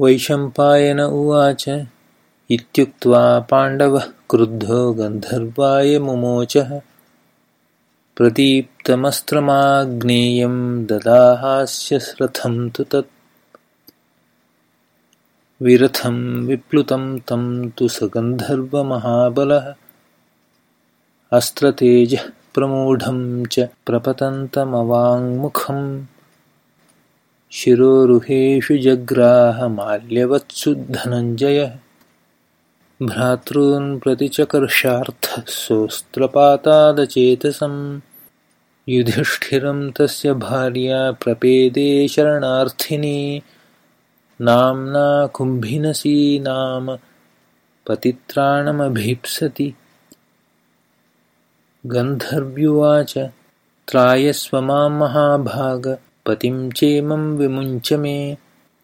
वैशम्पायन उवाच। इत्युक्त्वा पाण्डवः क्रुद्धो गन्धर्वाय मुमोचः। प्रदीप्तमस्त्रमाग्नेयं ददाहास्यरथं तु तत्। विरथं विप्लुतं तं तु स गन्धर्वमहाबलः अस्त्रतेजः प्रमूढं च प्रपतन्तमवाङ्मुखम् शिरोरुहेषु जग्राहमाल्यवत्सु धनञ्जयः भ्रातॄन्प्रतिचकर्षार्थः सोऽस्त्रपातादचेतसम् युधिष्ठिरं तस्य भार्या प्रपेदे शरणार्थिनी। नाम्ना कुम्भिनसी नाम पतित्राणमभीप्सति। गन्धर्व्युवाच त्रायस्व मां महाभाग पतिं चेमं विमुञ्च मे।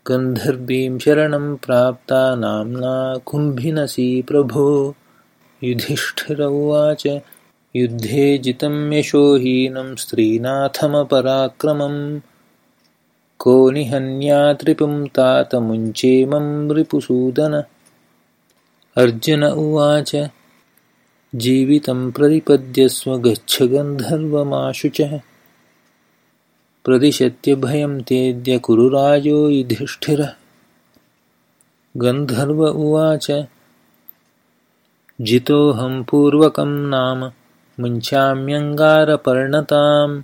गन्धर्वीं शरणं प्राप्ता नाम्ना कुम्भिनसी प्रभो। युधिष्ठिर उवाच युद्धे जितं यशोहीनं स्त्रीनाथमपराक्रमं को निहन्यात्रिपुं तातमुञ्चेमं रिपुसूदन। अर्जुन उवाच जीवितं प्रतिपद्यस्व गच्छ गन्धर्वमाशुचः प्रदिशत्यभयं तेद्य कुरुराजो युधिष्ठिरः। गन्धर्व उवाच जितोऽहं पूर्वकं नाम मुञ्चाम्यङ्गारपर्णतां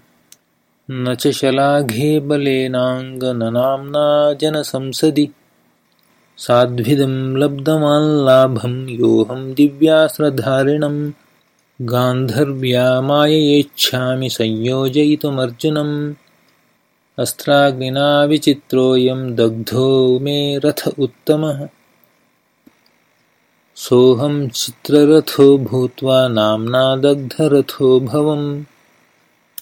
न च शलाघे बलेनाङ्गननाम्ना जनसंसदि। साध्विदं लब्धमाल्लाभं योऽहं दिव्यास्त्रधारिणं गान्धर्व्या माययेच्छामि संयोजयितुमर्जुनम् अस्त्राग्निना विचित्रोऽयं दग्धो मे रथ उत्तमः। सोऽहं चित्ररथो भूत्वा नाम्ना दग्धरथो भवम्